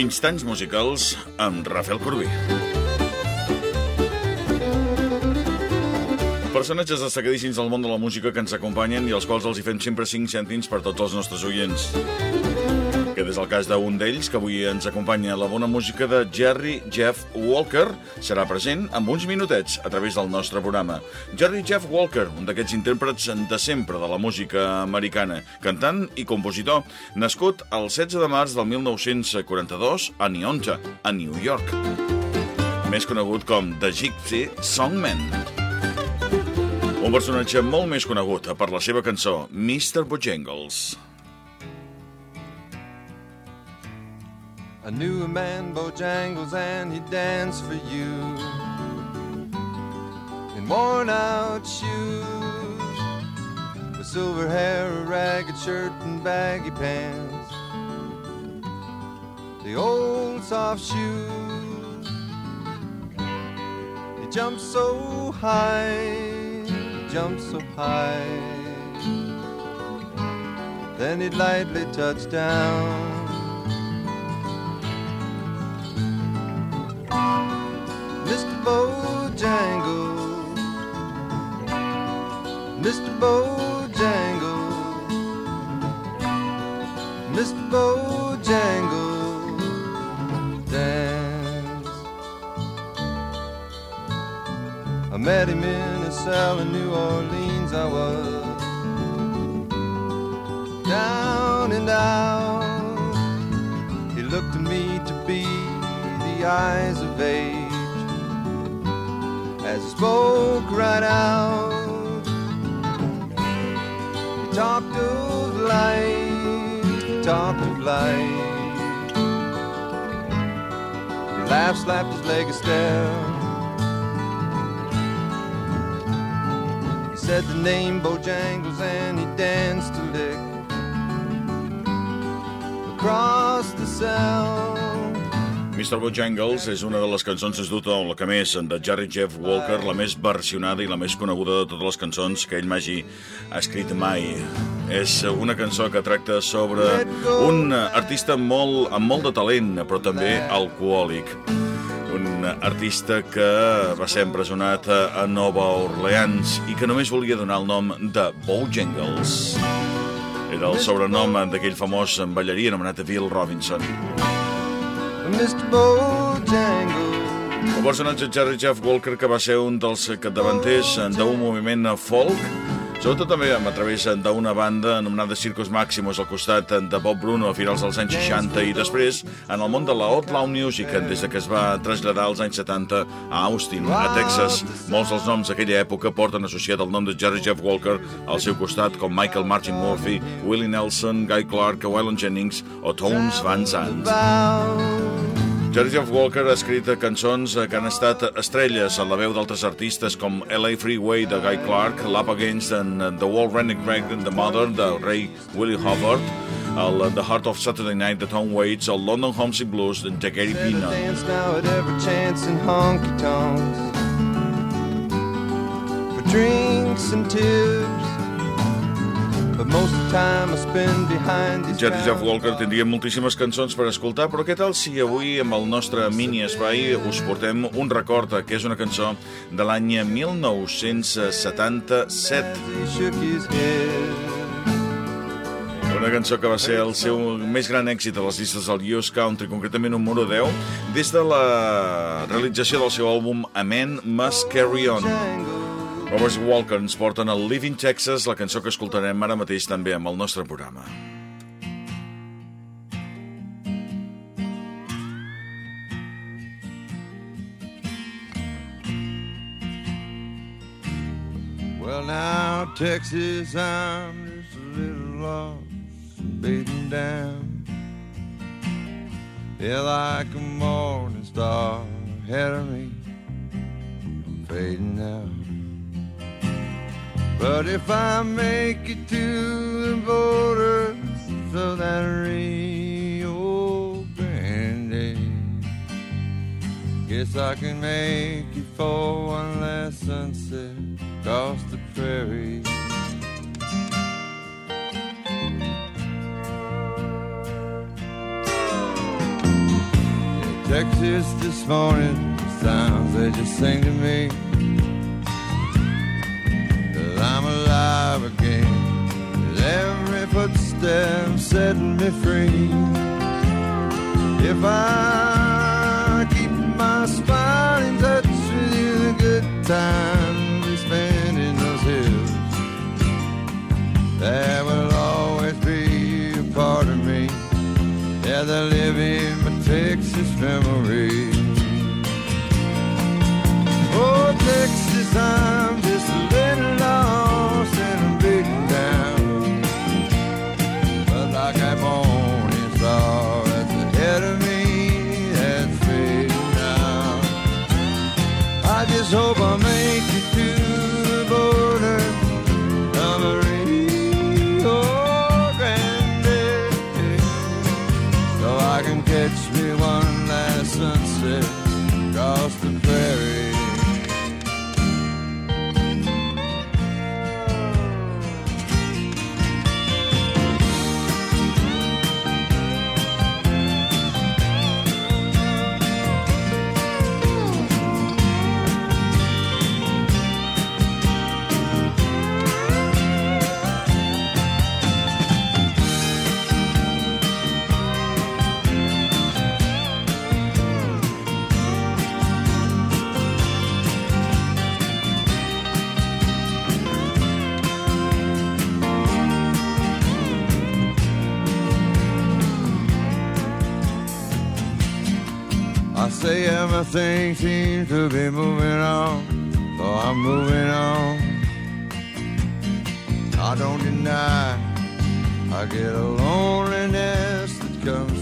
Instants musicals amb Rafael Corbí. Personatges destacadíssims del món de la música que ens acompanyen i als quals els hi fem sempre 5 cèntims per tots els nostres oients. Aquest és el cas d'un d'ells, que avui ens acompanya la bona música de Jerry Jeff Walker. Serà present amb uns minutets a través del nostre programa. Jerry Jeff Walker, un d'aquests intèrprets de sempre de la música americana, cantant i compositor, nascut el 16 de març del 1942 a Neonta, a New York. Més conegut com The Gypsy Songman. Un personatge molt més conegut per la seva cançó Mr. Bojangles. I knew a man, Bojangles, and he'd dance for you in worn out shoes, with silver hair, a ragged shirt, and baggy pants. The old soft shoes, he jumped so high, jumped so high. Then he'd lightly touch down. Mr. Bojangles, Mr. Bojangles, dance. I met him in a cell in New Orleans. I was down and out. He looked to me to be the eyes of age as he spoke right out. Talked of life, talked of life. He laughed, slapped his leg a step. He said the name Bojangles and he danced a lick across the cell. Mr. Bojangles és una de les cançons, sens dubte, o la que més, de Jerry Jeff Walker, la més versionada i la més coneguda de totes les cançons que ell m'hagi escrit mai. És una cançó que tracta sobre un artista molt, amb molt de talent, però també alcohòlic. Un artista que va ser empresonat a Nova Orleans i que només volia donar el nom de Bojangles. Era el sobrenom d'aquell famós ballarí anomenat Bill Robinson. Mr. Bojangles. El personatge Jerry Jeff Walker, que va ser un dels capdavanters d'un moviment folk, sobretot també a través d'una banda anomenada Circus Maximus al costat de Bob Bruno a finals dels anys 60 i després en el món de la Outlaw Music des de que es va traslladar als anys 70 a Austin, a Texas. Molts dels noms d'aquella època porten associat el nom de Jerry Jeff Walker al seu costat com Michael Martin Murphy, Willie Nelson, Guy Clark, Waylon Jennings o Tones Van Sant. Jeff Walker ha escrit cançons que han estat estrelles a la veu d'altres artistes com LA Freeway de Guy Clark, Lap Against and The Wall Rennick Greg and The Mother de Ray Willie Hubbard, el The Heart of Saturday Night de Tom Waits, el London Homesick Blues de Gary Pina. Drinks and tips. Jerry Jeff Walker tindria moltíssimes cançons per escoltar, però què tal si avui amb el nostre mini espai us portem un record, que és una cançó de l'any 1977. He shook his head. Una cançó que va ser el seu més gran èxit a les llistes del US Country, concretament un número 10, des de la realització del seu àlbum A Man Must Carry On. Robert Walker ens porten el Living Texas, la cançó que escoltarem ara mateix també amb el nostre programa. Well, now, Texas, I'm just a little lost, beaten down. Yeah, like a morning star ahead of me, I'm fading out. But if I make it to the borders of that Rio Grande, guess I can make it for one last sunset across the prairie. Texas this morning, sounds they just sing to me. Alive again. Every footstep setting me free. If I keep my spine in touch with you, the good times we spend in those hills, that will always be a part of me. Yeah, they live in my Texas memory. It's say everything seems to be moving on, so I'm moving on. I don't deny I get a loneliness that comes